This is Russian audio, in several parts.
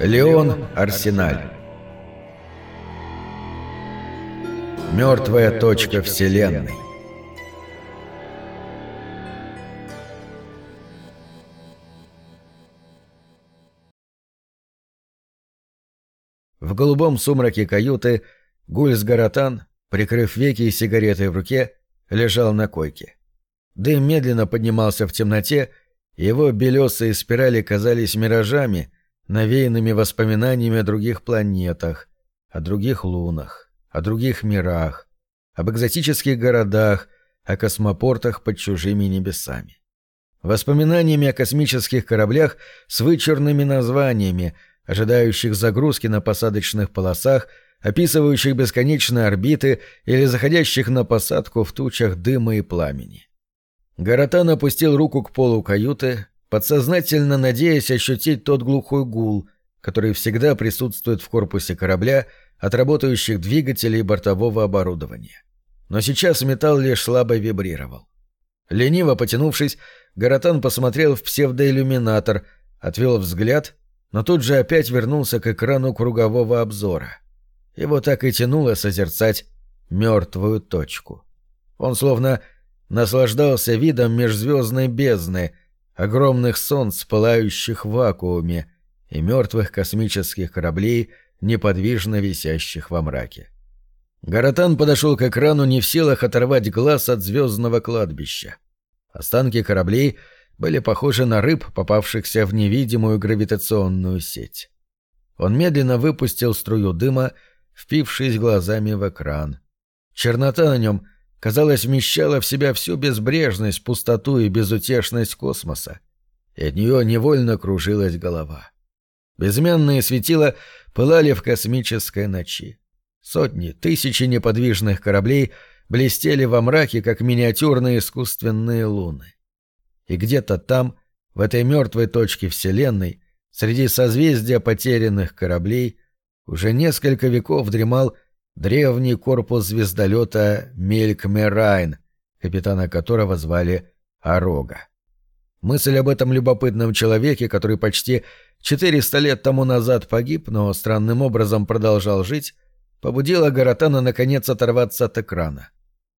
Леон Арсеналь Мертвая точка Вселенной В голубом сумраке каюты Гульс Гаратан, прикрыв веки и сигаретой в руке, лежал на койке. Дым медленно поднимался в темноте, его белесые спирали казались миражами, навеянными воспоминаниями о других планетах, о других лунах, о других мирах, об экзотических городах, о космопортах под чужими небесами. Воспоминаниями о космических кораблях с вычурными названиями, ожидающих загрузки на посадочных полосах, описывающих бесконечные орбиты или заходящих на посадку в тучах дыма и пламени. Гаратан опустил руку к полу каюты, подсознательно надеясь ощутить тот глухой гул, который всегда присутствует в корпусе корабля от работающих двигателей и бортового оборудования. Но сейчас металл лишь слабо вибрировал. Лениво потянувшись, Гаратан посмотрел в псевдоиллюминатор, отвел взгляд, но тут же опять вернулся к экрану кругового обзора. Его так и тянуло созерцать мертвую точку. Он словно наслаждался видом межзвездной бездны — огромных солнц, пылающих в вакууме, и мертвых космических кораблей, неподвижно висящих во мраке. Гаратан подошел к экрану не в силах оторвать глаз от звездного кладбища. Останки кораблей были похожи на рыб, попавшихся в невидимую гравитационную сеть. Он медленно выпустил струю дыма, впившись глазами в экран. Чернота на нем казалось, вмещала в себя всю безбрежность, пустоту и безутешность космоса, и от нее невольно кружилась голова. Безымянные светила пылали в космической ночи. Сотни, тысячи неподвижных кораблей блестели во мраке, как миниатюрные искусственные луны. И где-то там, в этой мертвой точке Вселенной, среди созвездия потерянных кораблей, уже несколько веков дремал древний корпус звездолета Мелькмерайн, капитана которого звали Орога. Мысль об этом любопытном человеке, который почти 400 лет тому назад погиб, но странным образом продолжал жить, побудила Гаратана наконец оторваться от экрана.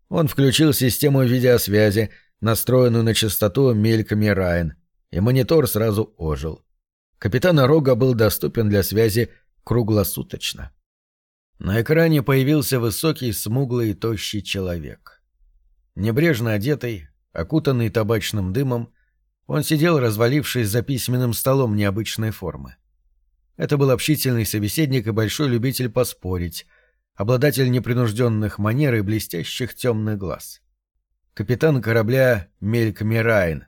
Он включил систему видеосвязи, настроенную на частоту Мелькмерайн, и монитор сразу ожил. Капитан Орога был доступен для связи круглосуточно. На экране появился высокий, смуглый и тощий человек. Небрежно одетый, окутанный табачным дымом, он сидел, развалившись за письменным столом необычной формы. Это был общительный собеседник и большой любитель поспорить, обладатель непринужденных манер и блестящих темных глаз. Капитан корабля Мельк Мирайн,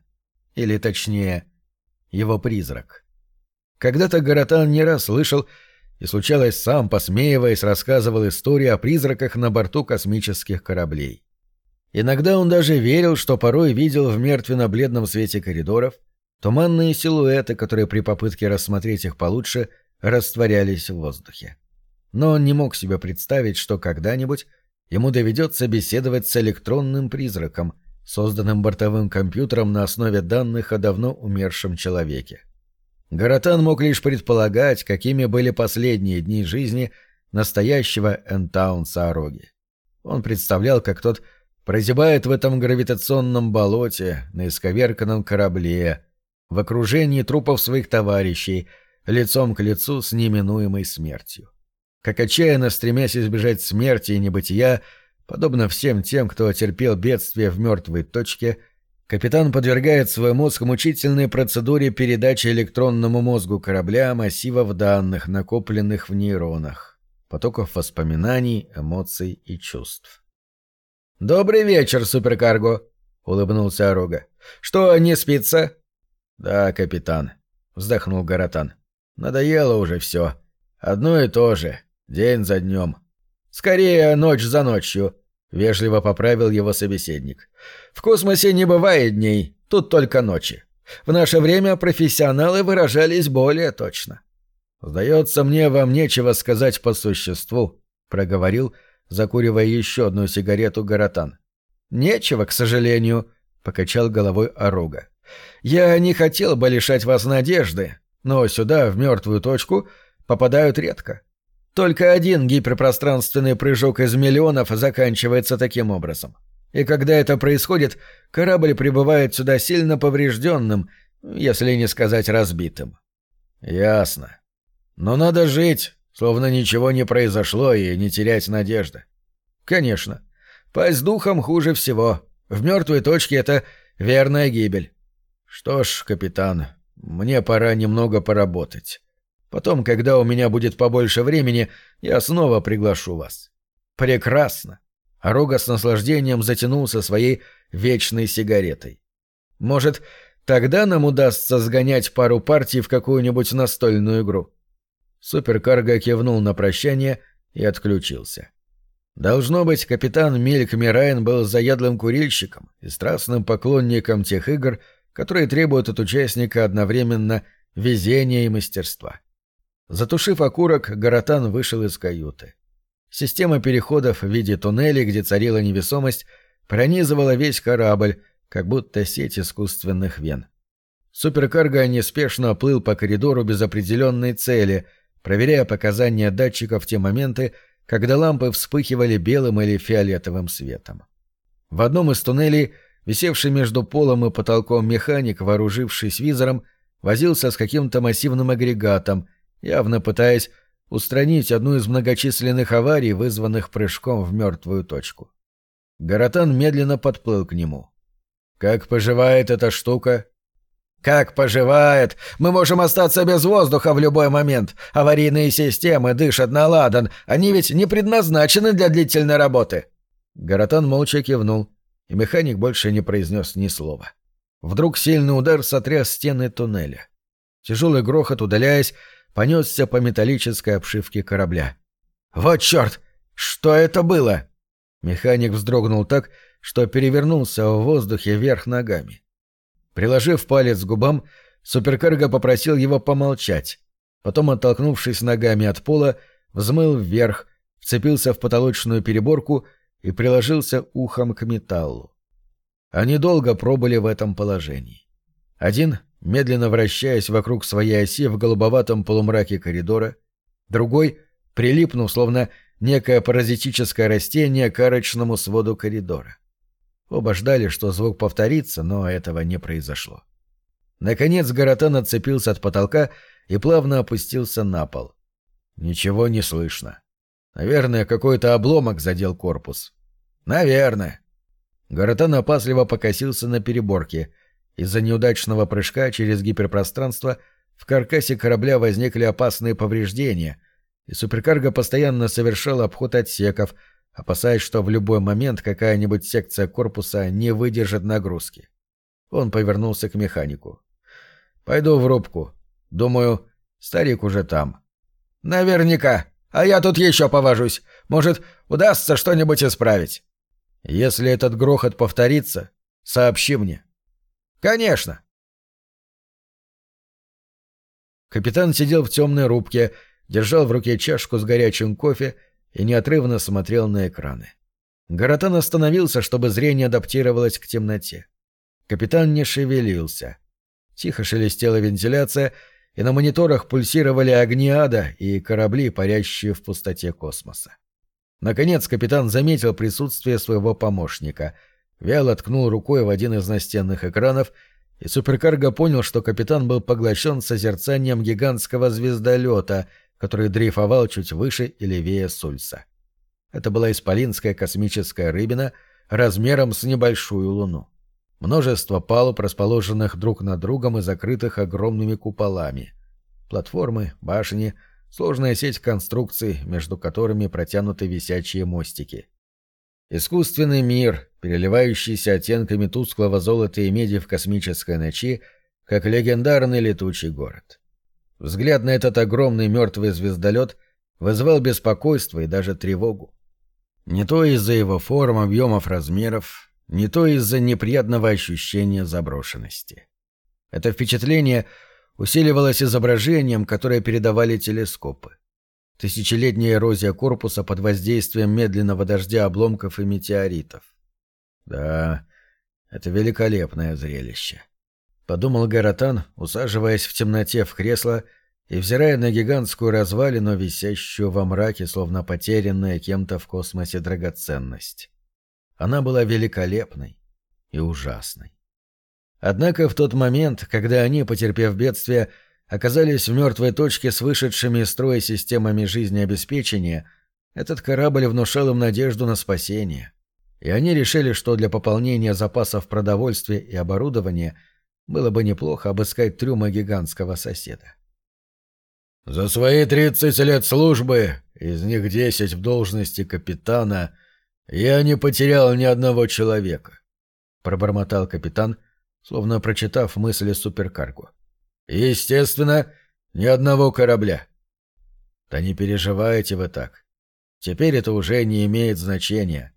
или точнее, его призрак. Когда-то Гаратан не раз слышал, и, случалось, сам, посмеиваясь, рассказывал истории о призраках на борту космических кораблей. Иногда он даже верил, что порой видел в мертвенно-бледном свете коридоров туманные силуэты, которые при попытке рассмотреть их получше растворялись в воздухе. Но он не мог себе представить, что когда-нибудь ему доведется беседовать с электронным призраком, созданным бортовым компьютером на основе данных о давно умершем человеке. Гаратан мог лишь предполагать, какими были последние дни жизни настоящего Энтаунса Ороги. Он представлял, как тот прозябает в этом гравитационном болоте, на исковерканном корабле, в окружении трупов своих товарищей, лицом к лицу с неминуемой смертью. Как отчаянно стремясь избежать смерти и небытия, подобно всем тем, кто терпел бедствие в мертвой точке, — Капитан подвергает свой мозг мучительной процедуре передачи электронному мозгу корабля массивов данных, накопленных в нейронах, потоков воспоминаний, эмоций и чувств. «Добрый вечер, суперкарго!» — улыбнулся Орога. «Что, не спится?» «Да, капитан», — вздохнул Гаратан. «Надоело уже все. Одно и то же. День за днем. Скорее, ночь за ночью. — вежливо поправил его собеседник. «В космосе не бывает дней, тут только ночи. В наше время профессионалы выражались более точно». «Сдается мне, вам нечего сказать по существу», — проговорил, закуривая еще одну сигарету Гаратан. «Нечего, к сожалению», — покачал головой Орога. «Я не хотел бы лишать вас надежды, но сюда, в мертвую точку, попадают редко. Только один гиперпространственный прыжок из миллионов заканчивается таким образом. И когда это происходит, корабль прибывает сюда сильно поврежденным, если не сказать разбитым. Ясно. Но надо жить, словно ничего не произошло, и не терять надежды. Конечно. Пасть духом хуже всего. В мертвой точке это верная гибель. Что ж, капитан, мне пора немного поработать. Потом, когда у меня будет побольше времени, я снова приглашу вас. Прекрасно. Рога с наслаждением затянулся своей вечной сигаретой. Может, тогда нам удастся сгонять пару партий в какую-нибудь настольную игру. Суперкарго кивнул на прощание и отключился. Должно быть, капитан Мельк Мирайн был заядлым курильщиком и страстным поклонником тех игр, которые требуют от участника одновременно везения и мастерства. Затушив окурок, Гаратан вышел из каюты. Система переходов в виде туннелей, где царила невесомость, пронизывала весь корабль, как будто сеть искусственных вен. Суперкарго неспешно плыл по коридору без определенной цели, проверяя показания датчиков в те моменты, когда лампы вспыхивали белым или фиолетовым светом. В одном из туннелей, висевший между полом и потолком механик, вооружившись визором, возился с каким-то массивным агрегатом, явно пытаясь устранить одну из многочисленных аварий, вызванных прыжком в мертвую точку. Гаратан медленно подплыл к нему. «Как поживает эта штука?» «Как поживает? Мы можем остаться без воздуха в любой момент. Аварийные системы дышат на ладан. Они ведь не предназначены для длительной работы». Гаратан молча кивнул, и механик больше не произнес ни слова. Вдруг сильный удар сотряс стены туннеля. Тяжелый грохот, удаляясь, понесся по металлической обшивке корабля. «Вот черт! Что это было?» Механик вздрогнул так, что перевернулся в воздухе вверх ногами. Приложив палец к губам, суперкарго попросил его помолчать. Потом, оттолкнувшись ногами от пола, взмыл вверх, вцепился в потолочную переборку и приложился ухом к металлу. Они долго пробыли в этом положении. Один медленно вращаясь вокруг своей оси в голубоватом полумраке коридора, другой, прилипнув, словно некое паразитическое растение к арочному своду коридора. Оба ждали, что звук повторится, но этого не произошло. Наконец Гаратан отцепился от потолка и плавно опустился на пол. Ничего не слышно. Наверное, какой-то обломок задел корпус. Наверное. Гаратан опасливо покосился на переборке — из-за неудачного прыжка через гиперпространство в каркасе корабля возникли опасные повреждения, и суперкарго постоянно совершал обход отсеков, опасаясь, что в любой момент какая-нибудь секция корпуса не выдержит нагрузки. Он повернулся к механику. «Пойду в рубку. Думаю, старик уже там». «Наверняка. А я тут еще повожусь. Может, удастся что-нибудь исправить». «Если этот грохот повторится, сообщи мне». «Конечно!» Капитан сидел в темной рубке, держал в руке чашку с горячим кофе и неотрывно смотрел на экраны. Гаратан остановился, чтобы зрение адаптировалось к темноте. Капитан не шевелился. Тихо шелестела вентиляция, и на мониторах пульсировали огни ада и корабли, парящие в пустоте космоса. Наконец капитан заметил присутствие своего помощника — Вяло ткнул рукой в один из настенных экранов, и суперкарго понял, что капитан был поглощен созерцанием гигантского звездолета, который дрейфовал чуть выше и левее Сульса. Это была исполинская космическая рыбина размером с небольшую луну. Множество палуб, расположенных друг над другом и закрытых огромными куполами. Платформы, башни, сложная сеть конструкций, между которыми протянуты висячие мостики. Искусственный мир, переливающийся оттенками тусклого золота и меди в космической ночи, как легендарный летучий город. Взгляд на этот огромный мертвый звездолет вызвал беспокойство и даже тревогу. Не то из-за его форм, объемов, размеров, не то из-за неприятного ощущения заброшенности. Это впечатление усиливалось изображением, которое передавали телескопы. Тысячелетняя эрозия корпуса под воздействием медленного дождя обломков и метеоритов. Да, это великолепное зрелище. — подумал Гаратан, усаживаясь в темноте в кресло и взирая на гигантскую развалину, висящую во мраке, словно потерянная кем-то в космосе драгоценность. Она была великолепной и ужасной. Однако в тот момент, когда они, потерпев бедствие, оказались в мертвой точке с вышедшими из строя системами жизнеобеспечения, этот корабль внушал им надежду на спасение. И они решили, что для пополнения запасов продовольствия и оборудования было бы неплохо обыскать трюмы гигантского соседа. «За свои тридцать лет службы, из них десять в должности капитана, я не потерял ни одного человека», — пробормотал капитан, словно прочитав мысли суперкаргу. «Естественно, ни одного корабля». «Да не переживайте вы так. Теперь это уже не имеет значения».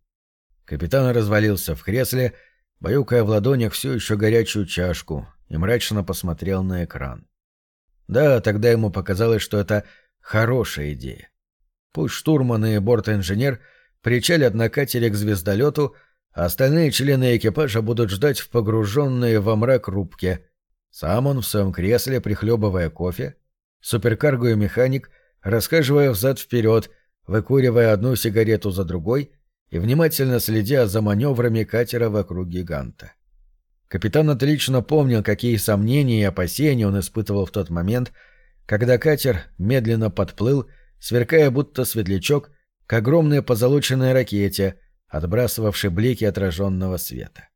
Капитан развалился в кресле, баюкая в ладонях все еще горячую чашку, и мрачно посмотрел на экран. Да, тогда ему показалось, что это хорошая идея. Пусть штурман и борт-инженер причалят на катере к звездолету, а остальные члены экипажа будут ждать в погруженной во мрак рубке. Сам он в своем кресле, прихлебывая кофе, суперкарго и механик, рассказывая взад-вперед, выкуривая одну сигарету за другой и внимательно следя за маневрами катера вокруг гиганта. Капитан отлично помнил, какие сомнения и опасения он испытывал в тот момент, когда катер медленно подплыл, сверкая будто светлячок, к огромной позолоченной ракете, отбрасывавшей блики отраженного света.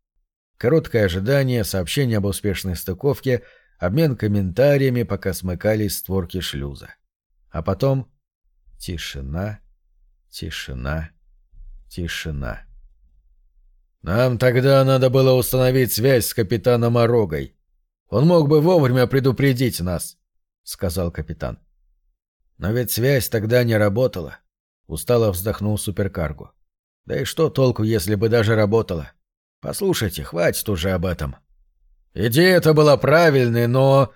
Короткое ожидание, сообщение об успешной стыковке, обмен комментариями, пока смыкались створки шлюза. А потом тишина, тишина, тишина. «Нам тогда надо было установить связь с капитаном Орогой. Он мог бы вовремя предупредить нас», — сказал капитан. «Но ведь связь тогда не работала», — устало вздохнул суперкаргу. «Да и что толку, если бы даже работала? Послушайте, хватит уже об этом». «Идея-то была правильной, но...»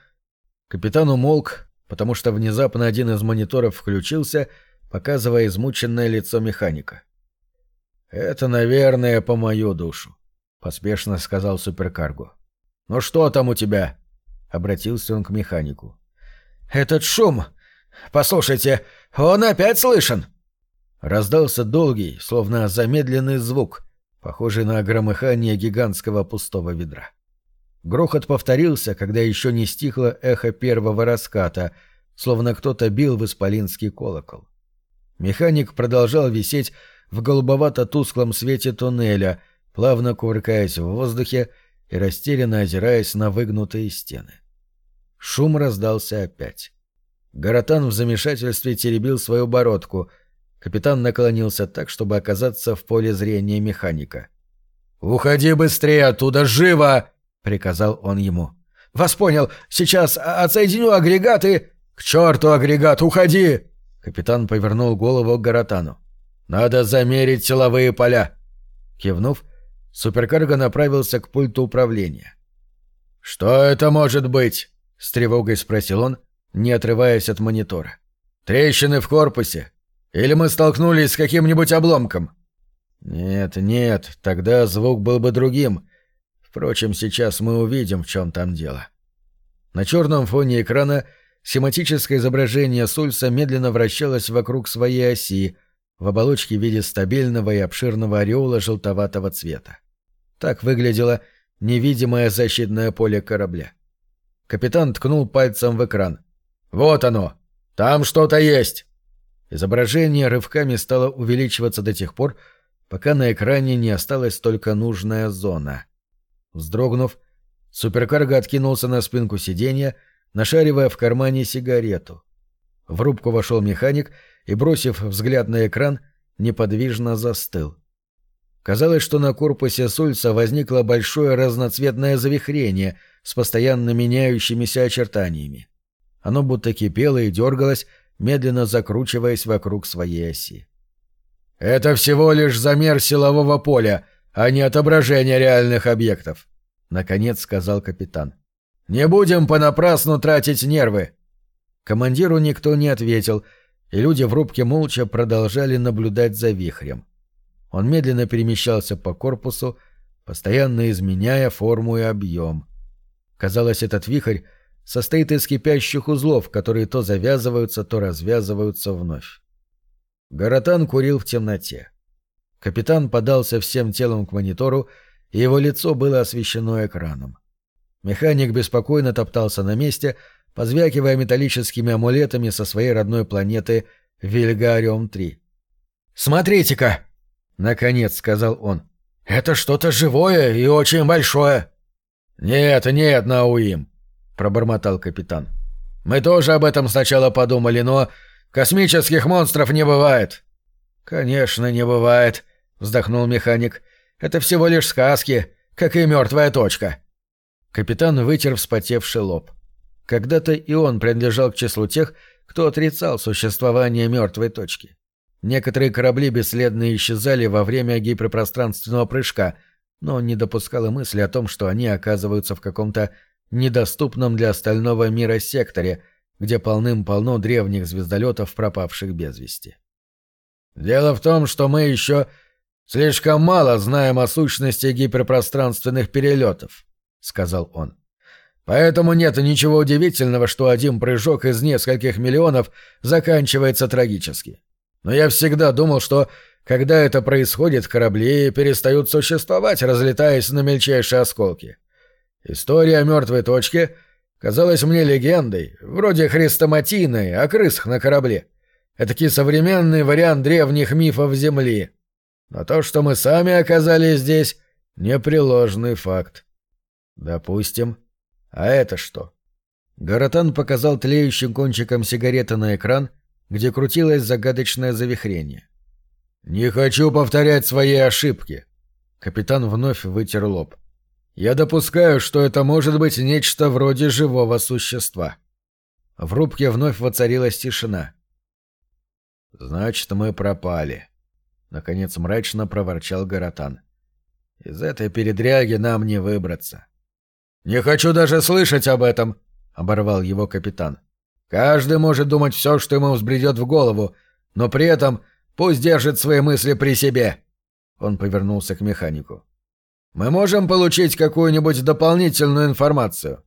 Капитан умолк, потому что внезапно один из мониторов включился, показывая измученное лицо механика. «Это, наверное, по мою душу», — поспешно сказал суперкарго. «Ну что там у тебя?» — обратился он к механику. «Этот шум! Послушайте, он опять слышен!» Раздался долгий, словно замедленный звук, похожий на громыхание гигантского пустого ведра. Грохот повторился, когда еще не стихло эхо первого раската, словно кто-то бил в исполинский колокол. Механик продолжал висеть в голубовато-тусклом свете туннеля, плавно кувыркаясь в воздухе и растерянно озираясь на выгнутые стены. Шум раздался опять. Гаратан в замешательстве теребил свою бородку. Капитан наклонился так, чтобы оказаться в поле зрения механика. «Уходи быстрее оттуда, живо!» — приказал он ему. «Вас понял. Сейчас отсоединю агрегаты...» «К черту агрегат, уходи!» Капитан повернул голову к Гаратану. «Надо замерить силовые поля!» Кивнув, суперкарго направился к пульту управления. «Что это может быть?» — с тревогой спросил он, не отрываясь от монитора. «Трещины в корпусе? Или мы столкнулись с каким-нибудь обломком?» «Нет, нет, тогда звук был бы другим. Впрочем, сейчас мы увидим, в чем там дело». На черном фоне экрана схематическое изображение Сульса медленно вращалось вокруг своей оси, в оболочке в виде стабильного и обширного ореола желтоватого цвета. Так выглядело невидимое защитное поле корабля. Капитан ткнул пальцем в экран. «Вот оно! Там что-то есть!» Изображение рывками стало увеличиваться до тех пор, пока на экране не осталась только нужная зона. Вздрогнув, суперкарго откинулся на спинку сиденья, нашаривая в кармане сигарету. В рубку вошел механик и, бросив взгляд на экран, неподвижно застыл. Казалось, что на корпусе Сульца возникло большое разноцветное завихрение с постоянно меняющимися очертаниями. Оно будто кипело и дергалось, медленно закручиваясь вокруг своей оси. «Это всего лишь замер силового поля, а не отображение реальных объектов», — наконец сказал капитан. «Не будем понапрасну тратить нервы». Командиру никто не ответил, и люди в рубке молча продолжали наблюдать за вихрем. Он медленно перемещался по корпусу, постоянно изменяя форму и объем. Казалось, этот вихрь состоит из кипящих узлов, которые то завязываются, то развязываются вновь. Гаратан курил в темноте. Капитан подался всем телом к монитору, и его лицо было освещено экраном. Механик беспокойно топтался на месте, позвякивая металлическими амулетами со своей родной планеты Вильгариум-3. «Смотрите-ка!» — наконец сказал он. «Это что-то живое и очень большое!» «Нет, нет, Науим!» — пробормотал капитан. «Мы тоже об этом сначала подумали, но космических монстров не бывает». «Конечно, не бывает», — вздохнул механик. «Это всего лишь сказки, как и мертвая точка». Капитан вытер вспотевший лоб. Когда-то и он принадлежал к числу тех, кто отрицал существование мертвой точки. Некоторые корабли бесследно исчезали во время гиперпространственного прыжка, но он не допускал и мысли о том, что они оказываются в каком-то недоступном для остального мира секторе, где полным-полно древних звездолетов, пропавших без вести. «Дело в том, что мы еще слишком мало знаем о сущности гиперпространственных перелетов», — сказал он. «Поэтому нет ничего удивительного, что один прыжок из нескольких миллионов заканчивается трагически. Но я всегда думал, что когда это происходит, корабли перестают существовать, разлетаясь на мельчайшие осколки. История о мертвой точке казалась мне легендой, вроде хрестоматийной, о крысах на корабле. Этакий современный вариант древних мифов Земли. Но то, что мы сами оказались здесь, непреложный факт. Допустим. А это что? Гаратан показал тлеющим кончиком сигареты на экран, где крутилось загадочное завихрение. «Не хочу повторять свои ошибки». Капитан вновь вытер лоб. «Я допускаю, что это может быть нечто вроде живого существа». В рубке вновь воцарилась тишина. «Значит, мы пропали», — наконец мрачно проворчал Гаратан. «Из этой передряги нам не выбраться». «Не хочу даже слышать об этом», — оборвал его капитан. «Каждый может думать все, что ему взбредет в голову, но при этом Пусть держит свои мысли при себе. Он повернулся к механику. Мы можем получить какую-нибудь дополнительную информацию?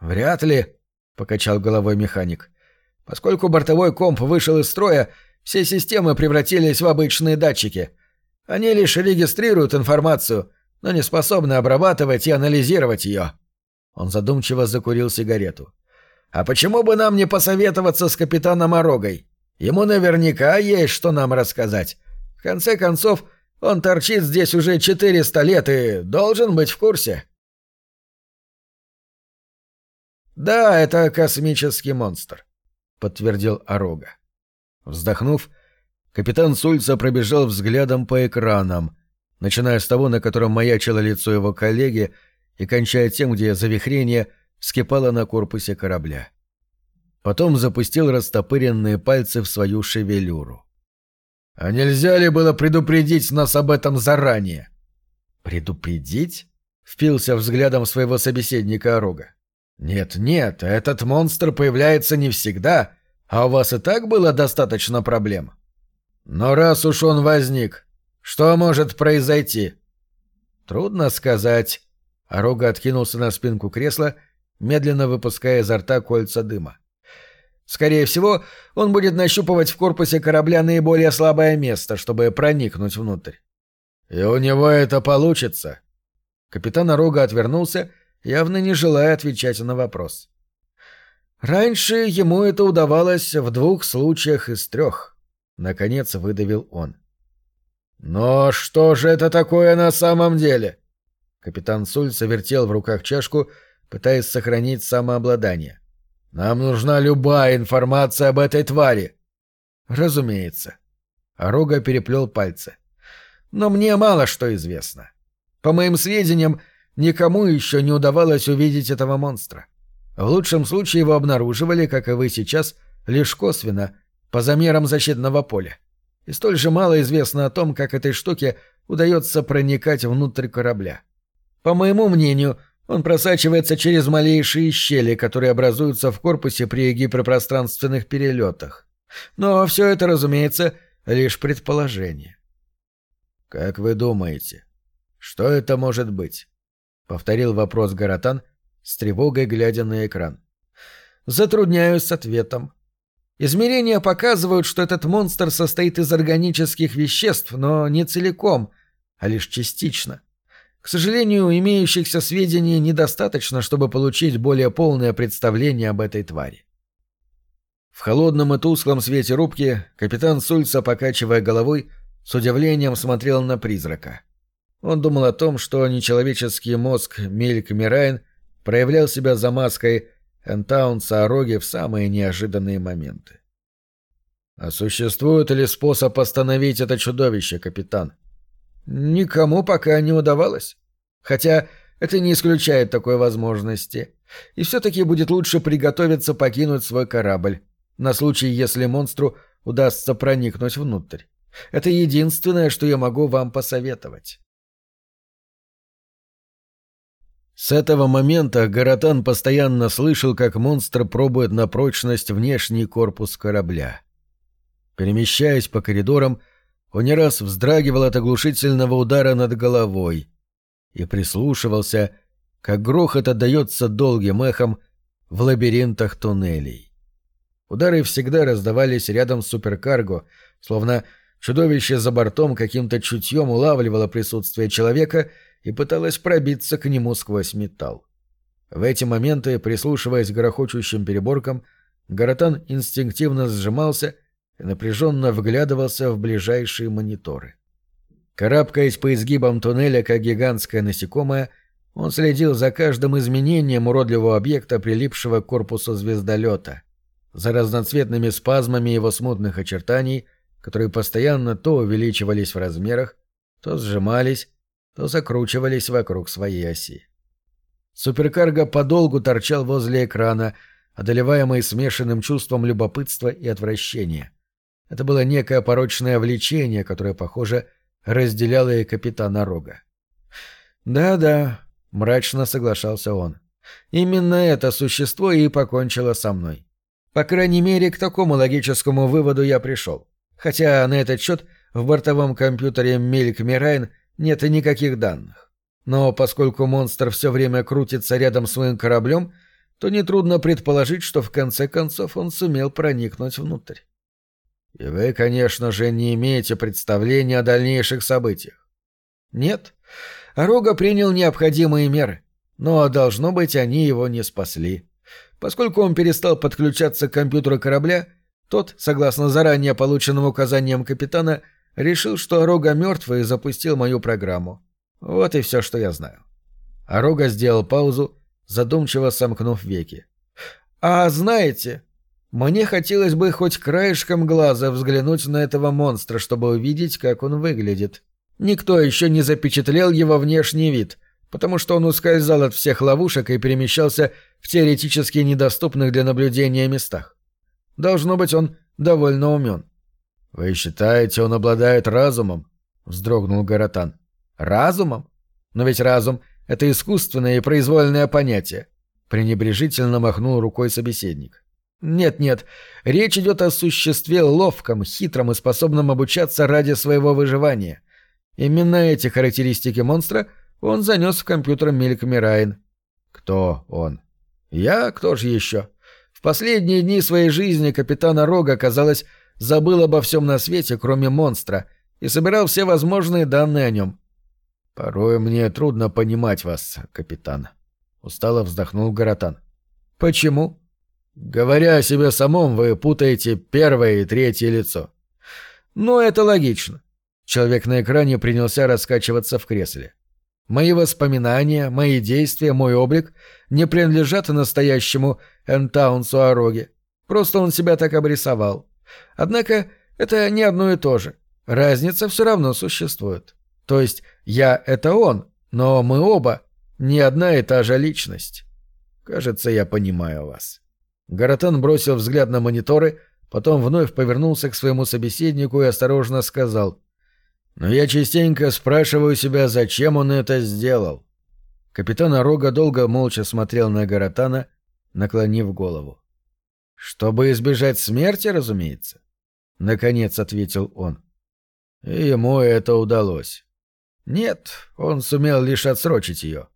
Вряд ли, покачал головой механик. Поскольку бортовой комп вышел из строя, все системы превратились в обычные датчики. Они лишь регистрируют информацию, но не способны обрабатывать и анализировать ее. Он задумчиво закурил сигарету. А почему бы нам не посоветоваться с капитаном Орогой? Ему наверняка есть что нам рассказать. В конце концов, он торчит здесь уже 400 лет и должен быть в курсе. «Да, это космический монстр», — подтвердил Орога. Вздохнув, капитан Сульца пробежал взглядом по экранам, начиная с того, на котором маячило лицо его коллеги, и кончая тем, где завихрение вскипало на корпусе корабля. Потом запустил растопыренные пальцы в свою шевелюру. «А нельзя ли было предупредить нас об этом заранее?» «Предупредить?» — впился взглядом своего собеседника Орога. «Нет-нет, этот монстр появляется не всегда, а у вас и так было достаточно проблем. Но раз уж он возник, что может произойти?» «Трудно сказать». Орога откинулся на спинку кресла, медленно выпуская изо рта кольца дыма. Скорее всего, он будет нащупывать в корпусе корабля наиболее слабое место, чтобы проникнуть внутрь. И у него это получится. Капитан Рога отвернулся, явно не желая отвечать на вопрос. Раньше ему это удавалось в двух случаях из трех. Наконец выдавил он. «Но что же это такое на самом деле?» Капитан Сульца вертел в руках чашку, пытаясь сохранить самообладание. Нам нужна любая информация об этой твари. Разумеется. Орога переплел пальцы. Но мне мало что известно. По моим сведениям, никому еще не удавалось увидеть этого монстра. В лучшем случае его обнаруживали, как и вы сейчас, лишь косвенно, по замерам защитного поля. И столь же мало известно о том, как этой штуке удается проникать внутрь корабля. По моему мнению, он просачивается через малейшие щели, которые образуются в корпусе при гиперпространственных перелетах. Но все это, разумеется, лишь предположение. «Как вы думаете, что это может быть?» — повторил вопрос Гаратан, с тревогой глядя на экран. Затрудняюсь с ответом. Измерения показывают, что этот монстр состоит из органических веществ, но не целиком, а лишь частично. К сожалению, имеющихся сведений недостаточно, чтобы получить более полное представление об этой твари. В холодном и тусклом свете рубки капитан Сульца, покачивая головой, с удивлением смотрел на призрака. Он думал о том, что нечеловеческий мозг Мельк Мирайн проявлял себя за маской Энтаунса Ороги в самые неожиданные моменты. «А существует ли способ остановить это чудовище, капитан?» «Никому пока не удавалось. Хотя это не исключает такой возможности. И все-таки будет лучше приготовиться покинуть свой корабль, на случай, если монстру удастся проникнуть внутрь. Это единственное, что я могу вам посоветовать». С этого момента Гаратан постоянно слышал, как монстр пробует на прочность внешний корпус корабля. Перемещаясь по коридорам, он не раз вздрагивал от оглушительного удара над головой и прислушивался, как грохот отдается долгим эхом в лабиринтах туннелей. Удары всегда раздавались рядом с суперкарго, словно чудовище за бортом каким-то чутьем улавливало присутствие человека — и пыталась пробиться к нему сквозь металл. В эти моменты, прислушиваясь к грохочущим переборкам, Гаратан инстинктивно сжимался и напряженно вглядывался в ближайшие мониторы. Карабкаясь по изгибам туннеля, как гигантское насекомое, он следил за каждым изменением уродливого объекта, прилипшего к корпусу звездолета, за разноцветными спазмами его смутных очертаний, которые постоянно то увеличивались в размерах, то сжимались, то закручивались вокруг своей оси. Суперкарго подолгу торчал возле экрана, одолеваемый смешанным чувством любопытства и отвращения. Это было некое порочное влечение, которое, похоже, разделяло и капитана Рога. «Да-да», — мрачно соглашался он. «Именно это существо и покончило со мной. По крайней мере, к такому логическому выводу я пришел. Хотя на этот счет в бортовом компьютере Мельк Мирайн нет никаких данных. Но поскольку монстр все время крутится рядом с своим кораблем, то нетрудно предположить, что в конце концов он сумел проникнуть внутрь. И вы, конечно же, не имеете представления о дальнейших событиях. Нет. Рога принял необходимые меры, но, должно быть, они его не спасли. Поскольку он перестал подключаться к компьютеру корабля, тот, согласно заранее полученным указаниям капитана, Решил, что Рога мертвый и запустил мою программу. Вот и все, что я знаю. А Рога сделал паузу, задумчиво сомкнув веки. «А знаете, мне хотелось бы хоть краешком глаза взглянуть на этого монстра, чтобы увидеть, как он выглядит. Никто еще не запечатлел его внешний вид, потому что он ускользал от всех ловушек и перемещался в теоретически недоступных для наблюдения местах. Должно быть, он довольно умен. «Вы считаете, он обладает разумом?» — вздрогнул Гаратан. «Разумом? Но ведь разум — это искусственное и произвольное понятие», — пренебрежительно махнул рукой собеседник. «Нет-нет, речь идет о существе ловком, хитром и способном обучаться ради своего выживания. Именно эти характеристики монстра он занес в компьютер Мильк Мирайн». «Кто он?» «Я? Кто же еще?» В последние дни своей жизни капитана Рога, казалось, забыл обо всем на свете, кроме монстра, и собирал все возможные данные о нем. «Порой мне трудно понимать вас, капитан», — устало вздохнул Гаратан. «Почему?» «Говоря о себе самом, вы путаете первое и третье лицо». «Ну, это логично». Человек на экране принялся раскачиваться в кресле. «Мои воспоминания, мои действия, мой облик не принадлежат настоящему Энтаунсу Ороге. Просто он себя так обрисовал. Однако это не одно и то же. Разница все равно существует. То есть я — это он, но мы оба — не одна и та же личность. Кажется, я понимаю вас. Гаратан бросил взгляд на мониторы, потом вновь повернулся к своему собеседнику и осторожно сказал. «Но я частенько спрашиваю себя, зачем он это сделал?» Капитан Рога долго молча смотрел на Гаратана, наклонив голову. «Чтобы избежать смерти, разумеется», — наконец ответил он. И ему это удалось. Нет, он сумел лишь отсрочить ее.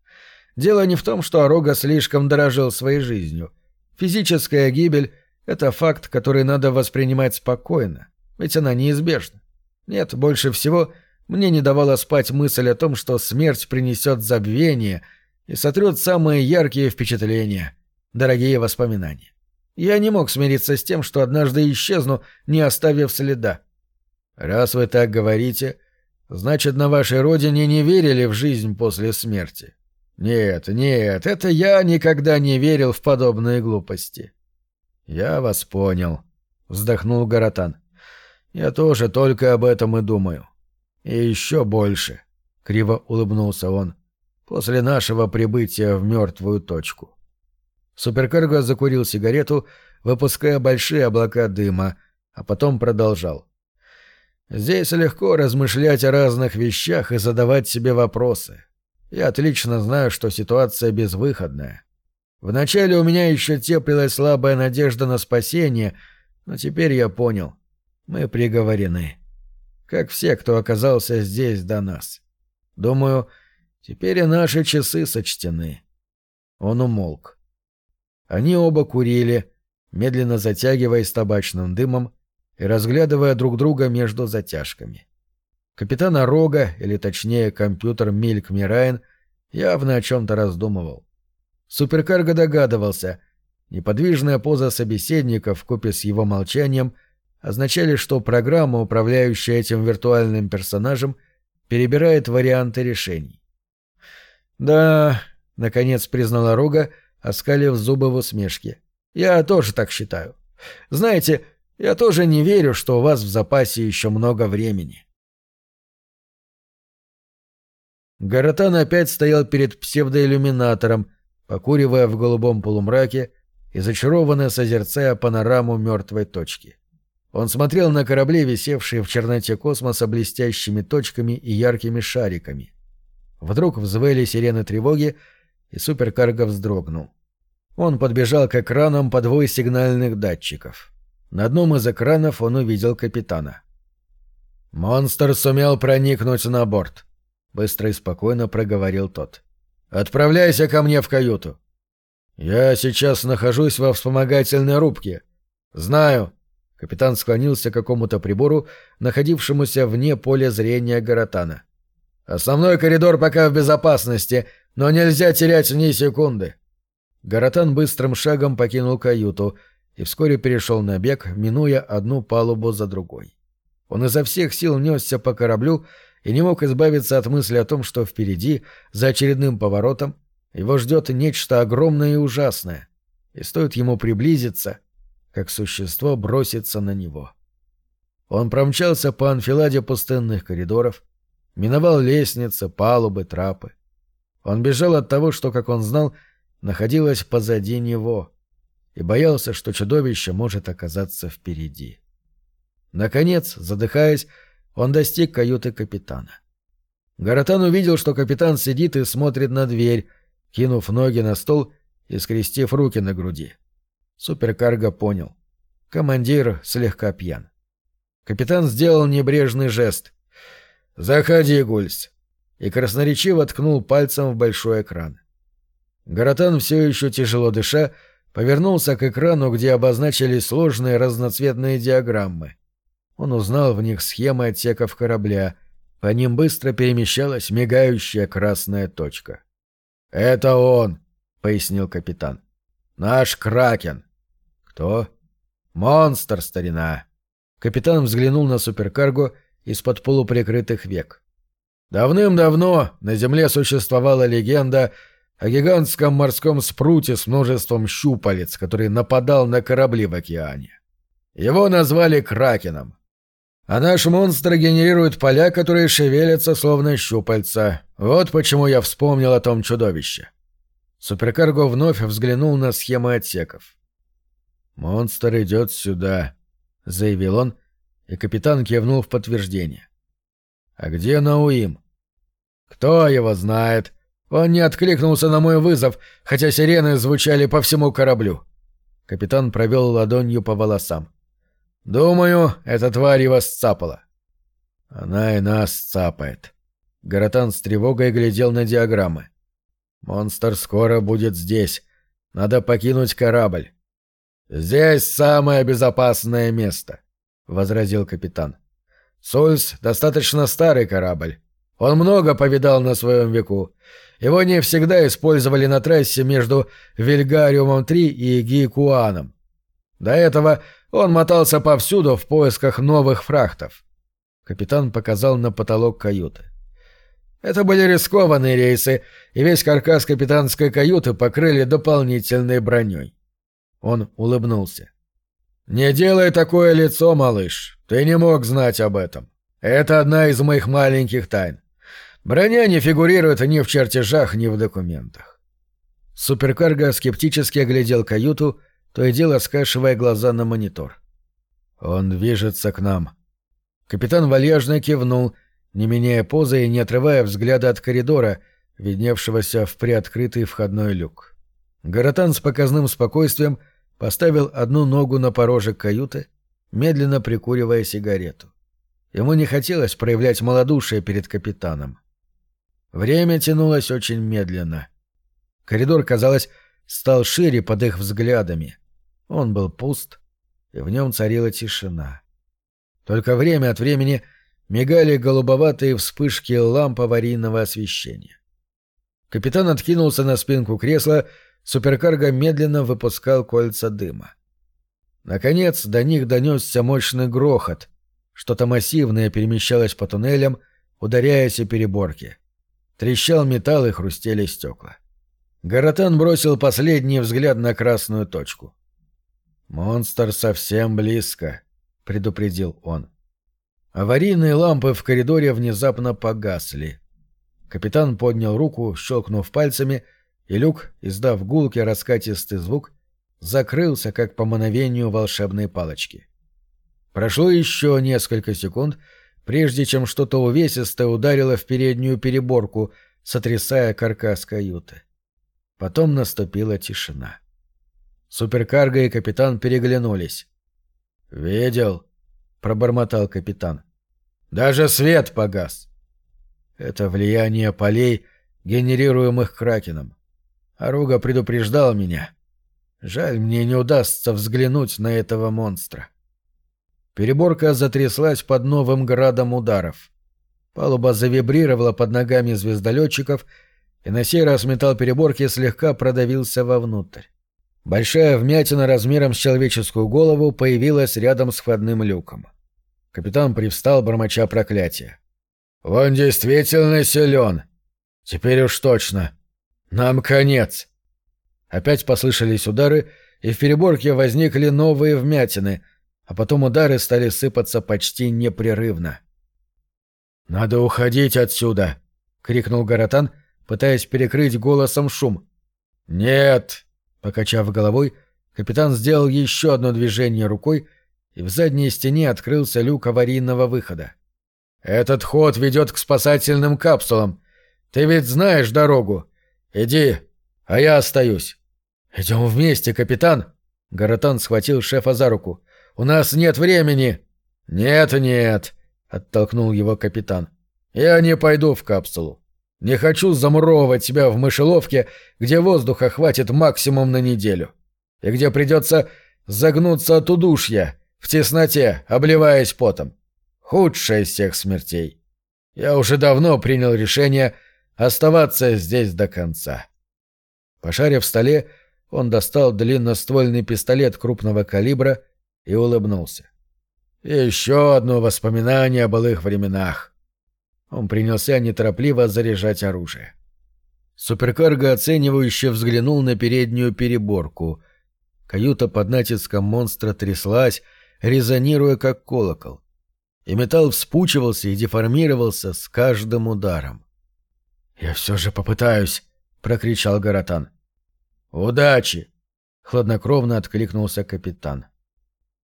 Дело не в том, что Орога слишком дорожил своей жизнью. Физическая гибель — это факт, который надо воспринимать спокойно, ведь она неизбежна. Нет, больше всего мне не давала спать мысль о том, что смерть принесет забвение и сотрет самые яркие впечатления, дорогие воспоминания. Я не мог смириться с тем, что однажды исчезну, не оставив следа. Раз вы так говорите, значит, на вашей родине не верили в жизнь после смерти. Нет, нет, это я никогда не верил в подобные глупости. Я вас понял, вздохнул Гаратан. Я тоже только об этом и думаю. И еще больше, криво улыбнулся он, после нашего прибытия в мертвую точку. Суперкарго закурил сигарету, выпуская большие облака дыма, а потом продолжал. Здесь легко размышлять о разных вещах и задавать себе вопросы. Я отлично знаю, что ситуация безвыходная. Вначале у меня еще теплилась слабая надежда на спасение, но теперь я понял. Мы приговорены. Как все, кто оказался здесь до нас. Думаю, теперь и наши часы сочтены. Он умолк. Они оба курили, медленно затягиваясь табачным дымом и разглядывая друг друга между затяжками. Капитана Рога, или точнее компьютер Мильк Мирайн, явно о чем-то раздумывал. Суперкарго догадывался. Неподвижная поза собеседника в купе с его молчанием означали, что программа, управляющая этим виртуальным персонажем, перебирает варианты решений. «Да», — наконец признала Рога, оскалив зубы в усмешке. «Я тоже так считаю. Знаете, я тоже не верю, что у вас в запасе еще много времени». Гаратан опять стоял перед псевдоиллюминатором, покуривая в голубом полумраке и зачарованно созерцая панораму мертвой точки. Он смотрел на корабли, висевшие в черноте космоса блестящими точками и яркими шариками. Вдруг взвыли сирены тревоги, и суперкарго вздрогнул. Он подбежал к экранам по двое сигнальных датчиков. На одном из экранов он увидел капитана. «Монстр сумел проникнуть на борт», быстро и спокойно проговорил тот. Отправляйся ко мне в каюту. Я сейчас нахожусь во вспомогательной рубке. Знаю. Капитан склонился к какому-то прибору, находившемуся вне поля зрения Гаратана. Основной коридор пока в безопасности, но нельзя терять ни секунды. Гаратан быстрым шагом покинул каюту и вскоре перешел на бег, минуя одну палубу за другой. Он изо всех сил несся по кораблю, и не мог избавиться от мысли о том, что впереди, за очередным поворотом, его ждет нечто огромное и ужасное, и стоит ему приблизиться, как существо бросится на него. Он промчался по анфиладе пустынных коридоров, миновал лестницы, палубы, трапы. Он бежал от того, что, как он знал, находилось позади него, и боялся, что чудовище может оказаться впереди. Наконец, задыхаясь, он достиг каюты капитана. Гаратан увидел, что капитан сидит и смотрит на дверь, кинув ноги на стол и скрестив руки на груди. Суперкарго понял. Командир слегка пьян. Капитан сделал небрежный жест. «Заходи, Гульс!» и красноречиво ткнул пальцем в большой экран. Гаратан, все еще тяжело дыша, повернулся к экрану, где обозначились сложные разноцветные диаграммы. Он узнал в них схемы отсеков корабля. По ним быстро перемещалась мигающая красная точка. «Это он», — пояснил капитан. «Наш Кракен». «Кто?» «Монстр, старина». Капитан взглянул на суперкарго из-под полуприкрытых век. Давным-давно на Земле существовала легенда о гигантском морском спруте с множеством щупалец, который нападал на корабли в океане. Его назвали Кракеном. А наш монстр генерирует поля, которые шевелятся словно щупальца. Вот почему я вспомнил о том чудовище. Суперкарго вновь взглянул на схемы отсеков. «Монстр идет сюда», — заявил он, и капитан кивнул в подтверждение. «А где Науим?» «Кто его знает? Он не откликнулся на мой вызов, хотя сирены звучали по всему кораблю». Капитан провел ладонью по волосам. Думаю, эта тварь его сцапала. Она и нас цапает. Гаратан с тревогой глядел на диаграммы. Монстр скоро будет здесь. Надо покинуть корабль. Здесь самое безопасное место, возразил капитан. Сольс достаточно старый корабль. Он много повидал на своем веку. Его не всегда использовали на трассе между Вильгариумом-3 и Гикуаном. До этого он мотался повсюду в поисках новых фрахтов. Капитан показал на потолок каюты. Это были рискованные рейсы, и весь каркас капитанской каюты покрыли дополнительной броней. Он улыбнулся. «Не делай такое лицо, малыш. Ты не мог знать об этом. Это одна из моих маленьких тайн. Броня не фигурирует ни в чертежах, ни в документах». Суперкарго скептически оглядел каюту, то и дело скашивая глаза на монитор. «Он движется к нам». Капитан вальяжно кивнул, не меняя позы и не отрывая взгляда от коридора, видневшегося в приоткрытый входной люк. Гаратан с показным спокойствием поставил одну ногу на порожек каюты, медленно прикуривая сигарету. Ему не хотелось проявлять малодушие перед капитаном. Время тянулось очень медленно. Коридор, казалось, стал шире под их взглядами. Он был пуст, и в нем царила тишина. Только время от времени мигали голубоватые вспышки ламп аварийного освещения. Капитан откинулся на спинку кресла, суперкарго медленно выпускал кольца дыма. Наконец до них донесся мощный грохот. Что-то массивное перемещалось по туннелям, ударяясь о переборки. Трещал металл и хрустели стекла. Гаратан бросил последний взгляд на красную точку. «Монстр совсем близко», — предупредил он. Аварийные лампы в коридоре внезапно погасли. Капитан поднял руку, щелкнув пальцами, и люк, издав гулкий раскатистый звук, закрылся, как по мановению волшебной палочки. Прошло еще несколько секунд, прежде чем что-то увесистое ударило в переднюю переборку, сотрясая каркас каюты. Потом наступила тишина. Суперкарго и капитан переглянулись. «Видел?» — пробормотал капитан. «Даже свет погас!» Это влияние полей, генерируемых Кракеном. Аруга предупреждал меня. Жаль, мне не удастся взглянуть на этого монстра. Переборка затряслась под новым градом ударов. Палуба завибрировала под ногами звездолетчиков, и на сей раз металл переборки слегка продавился вовнутрь. Большая вмятина размером с человеческую голову появилась рядом с входным люком. Капитан привстал, бормоча проклятия. «Он действительно силен. Теперь уж точно. Нам конец». Опять послышались удары, и в переборке возникли новые вмятины — а потом удары стали сыпаться почти непрерывно. «Надо уходить отсюда!» — крикнул Гаратан, пытаясь перекрыть голосом шум. «Нет!» — покачав головой, капитан сделал еще одно движение рукой, и в задней стене открылся люк аварийного выхода. «Этот ход ведет к спасательным капсулам. Ты ведь знаешь дорогу. Иди, а я остаюсь». «Идем вместе, капитан!» Гаратан схватил шефа за руку. У нас нет времени!» «Нет-нет», — оттолкнул его капитан. «Я не пойду в капсулу. Не хочу замуровывать себя в мышеловке, где воздуха хватит максимум на неделю. И где придется загнуться от удушья, в тесноте, обливаясь потом. Худшая из всех смертей. Я уже давно принял решение оставаться здесь до конца». Пошарив в столе, он достал длинноствольный пистолет крупного калибра и улыбнулся. «Еще одно воспоминание о былых временах». Он принялся неторопливо заряжать оружие. Суперкарго оценивающе взглянул на переднюю переборку. Каюта под натиском монстра тряслась, резонируя как колокол. И металл вспучивался и деформировался с каждым ударом. «Я все же попытаюсь!» — прокричал Гаратан. «Удачи!» — хладнокровно откликнулся капитан.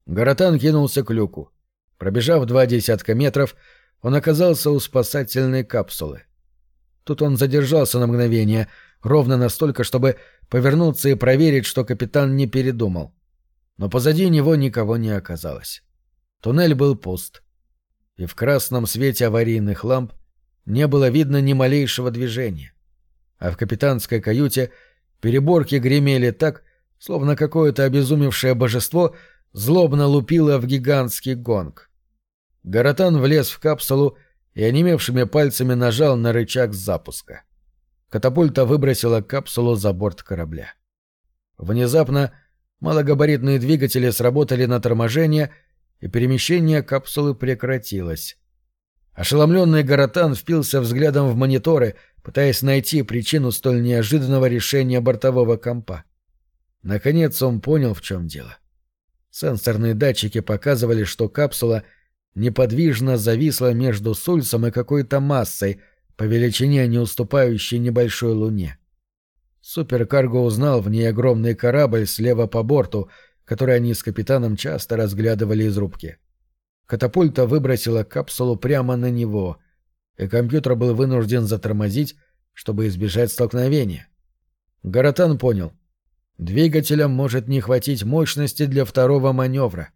Гаратан кинулся к люку. Пробежав два десятка метров, он оказался у спасательной капсулы. Тут он задержался на мгновение, ровно настолько, чтобы повернуться и проверить, что капитан не передумал. Но позади него никого не оказалось. Туннель был пуст. И в красном свете аварийных ламп не было видно ни малейшего движения. А в капитанской каюте переборки гремели так, словно какое-то обезумевшее божество злобно лупило в гигантский гонг. Гаратан влез в капсулу и онемевшими пальцами нажал на рычаг запуска. Катапульта выбросила капсулу за борт корабля. Внезапно малогабаритные двигатели сработали на торможение, и перемещение капсулы прекратилось. Ошеломленный Гаратан впился взглядом в мониторы, пытаясь найти причину столь неожиданного решения бортового компа. Наконец он понял, в чем дело. Сенсорные датчики показывали, что капсула неподвижно зависла между Сульсом и какой-то массой, по величине не уступающей небольшой луне. Суперкарго узнал в ней огромный корабль слева по борту, который они с капитаном часто разглядывали из рубки. Катапульта выбросила капсулу прямо на него, и компьютер был вынужден затормозить, чтобы избежать столкновения. Гаратан понял. Двигателям может не хватить мощности для второго маневра.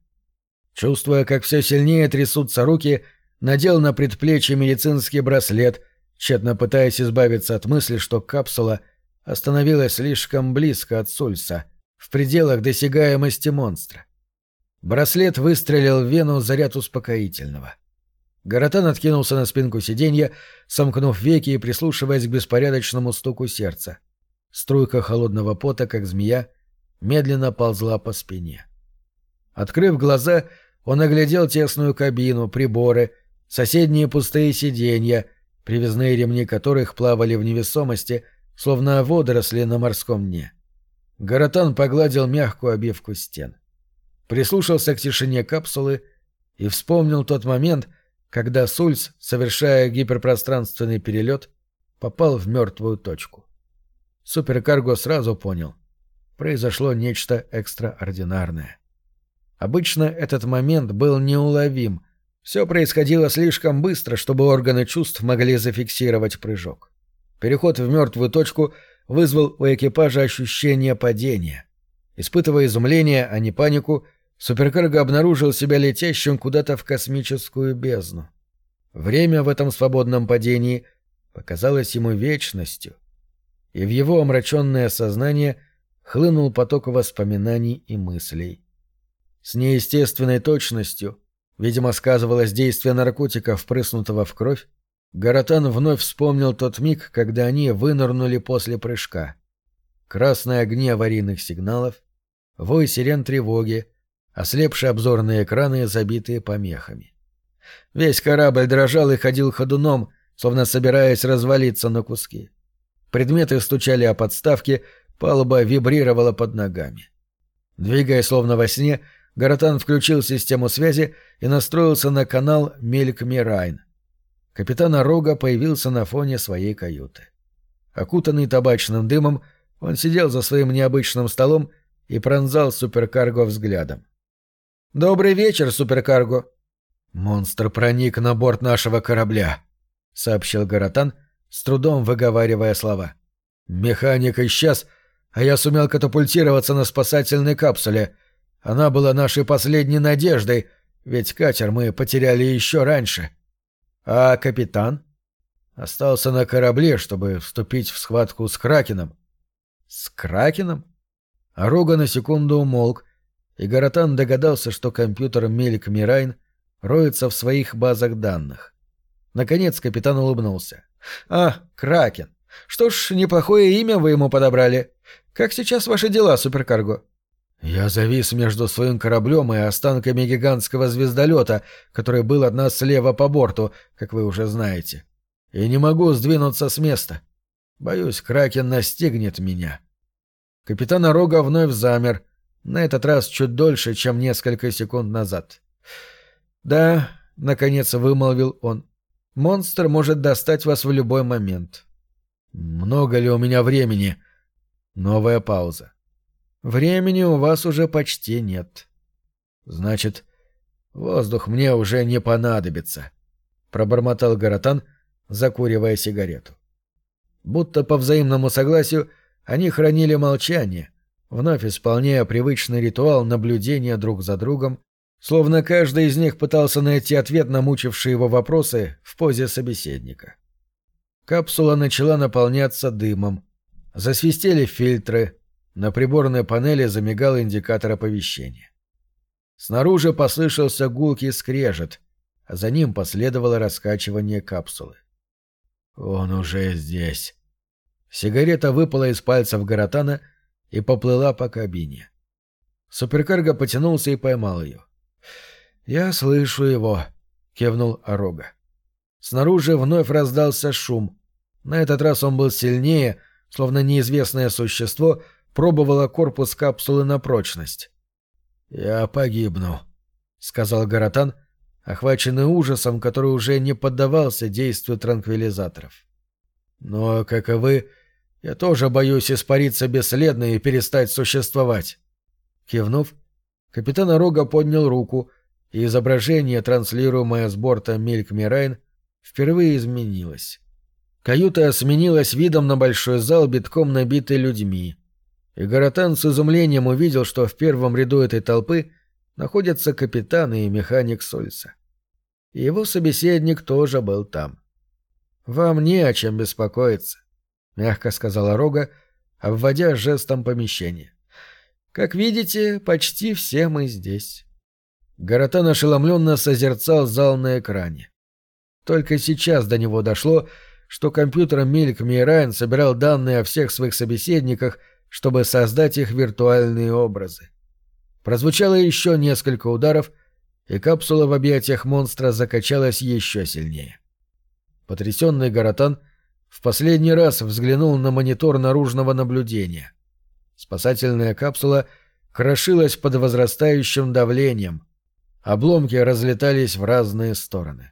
Чувствуя, как все сильнее трясутся руки, надел на предплечье медицинский браслет, тщетно пытаясь избавиться от мысли, что капсула — остановилась слишком близко от Сульса, в пределах досягаемости монстра. Браслет выстрелил в вену заряд успокоительного. Гаратан откинулся на спинку сиденья, сомкнув веки и прислушиваясь к беспорядочному стуку сердца. Струйка холодного пота, как змея, медленно ползла по спине. Открыв глаза, он оглядел тесную кабину, приборы, соседние пустые сиденья, привязные ремни которых плавали в невесомости, словно водоросли на морском дне. Гаратан погладил мягкую обивку стен. Прислушался к тишине капсулы и вспомнил тот момент, когда Сульс, совершая гиперпространственный перелет, попал в мертвую точку. Суперкарго сразу понял. Произошло нечто экстраординарное. Обычно этот момент был неуловим. Все происходило слишком быстро, чтобы органы чувств могли зафиксировать прыжок. Переход в мертвую точку вызвал у экипажа ощущение падения. Испытывая изумление, а не панику, суперкарго обнаружил себя летящим куда-то в космическую бездну. Время в этом свободном падении показалось ему вечностью, и в его омраченное сознание хлынул поток воспоминаний и мыслей. С неестественной точностью, видимо, сказывалось действие наркотика, впрыснутого в кровь, Гаратан вновь вспомнил тот миг, когда они вынырнули после прыжка. Красные огни аварийных сигналов, вой сирен тревоги, ослепшие обзорные экраны, забитые помехами. Весь корабль дрожал и ходил ходуном, словно собираясь развалиться на куски. Предметы стучали о подставки, палуба вибрировала под ногами. Двигаясь словно во сне, Гаратан включил систему связи и настроился на канал Мельк Мирайн капитан Рога появился на фоне своей каюты. Окутанный табачным дымом, он сидел за своим необычным столом и пронзал суперкарго взглядом. «Добрый вечер, суперкарго!» «Монстр проник на борт нашего корабля», — сообщил Гаратан, с трудом выговаривая слова. «Механик исчез, а я сумел катапультироваться на спасательной капсуле. Она была нашей последней надеждой, ведь катер мы потеряли еще раньше». А капитан? Остался на корабле, чтобы вступить в схватку с Кракеном. С Кракеном? Рога на секунду умолк, и Гаратан догадался, что компьютер Мелик Мирайн роется в своих базах данных. Наконец капитан улыбнулся. «А, Кракен. Что ж, неплохое имя вы ему подобрали. Как сейчас ваши дела, суперкарго?» Я завис между своим кораблем и останками гигантского звездолета, который был от нас слева по борту, как вы уже знаете. И не могу сдвинуться с места. Боюсь, Кракен настигнет меня. Капитан Рога вновь замер, на этот раз чуть дольше, чем несколько секунд назад. «Да», — наконец вымолвил он, — «монстр может достать вас в любой момент». «Много ли у меня времени?» Новая пауза. Времени у вас уже почти нет. Значит, воздух мне уже не понадобится, пробормотал Гаратан, закуривая сигарету. Будто по взаимному согласию они хранили молчание, вновь исполняя привычный ритуал наблюдения друг за другом, словно каждый из них пытался найти ответ на мучившие его вопросы в позе собеседника. Капсула начала наполняться дымом. Засвистели фильтры. На приборной панели замигал индикатор оповещения. Снаружи послышался гулкий скрежет, а за ним последовало раскачивание капсулы. «Он уже здесь». Сигарета выпала из пальцев Гаратана и поплыла по кабине. Суперкарго потянулся и поймал ее. «Я слышу его», — кивнул Орога. Снаружи вновь раздался шум. На этот раз он был сильнее, словно неизвестное существо пробовало корпус капсулы на прочность. «Я погибну», — сказал Гаратан, охваченный ужасом, который уже не поддавался действию транквилизаторов. «Но, как и вы, я тоже боюсь испариться бесследно и перестать существовать». Кивнув, капитан Рога поднял руку, и изображение, транслируемое с борта Мильк Мирайн, впервые изменилось. Каюта сменилась видом на большой зал, битком набитый людьми. И Гаратан с изумлением увидел, что в первом ряду этой толпы находятся капитан и механик Сольса. Его собеседник тоже был там. «Вам не о чем беспокоиться», — мягко сказала Рога, обводя жестом помещение. «Как видите, почти все мы здесь». Гаратан ошеломленно созерцал зал на экране. Только сейчас до него дошло, что компьютер Мильк Мирайн собирал данные о всех своих собеседниках, чтобы создать их виртуальные образы. Прозвучало еще несколько ударов, и капсула в объятиях монстра закачалась еще сильнее. Потрясенный Гаратан в последний раз взглянул на монитор наружного наблюдения. Спасательная капсула крошилась под возрастающим давлением. Обломки разлетались в разные стороны.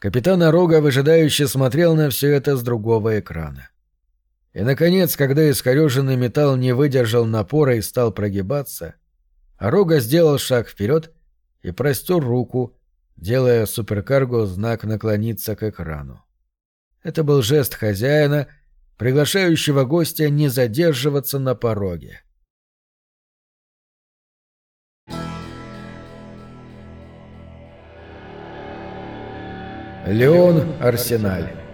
Капитан Орога выжидающе смотрел на все это с другого экрана. И, наконец, когда искореженный металл не выдержал напора и стал прогибаться, Орога сделал шаг вперед и простер руку, делая суперкарго знак наклониться к экрану. Это был жест хозяина, приглашающего гостя не задерживаться на пороге. Леон Арсеналь.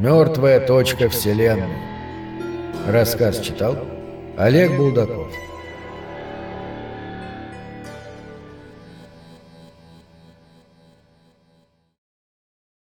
Мертвая точка Вселенной. Рассказ читал Олег Булдаков.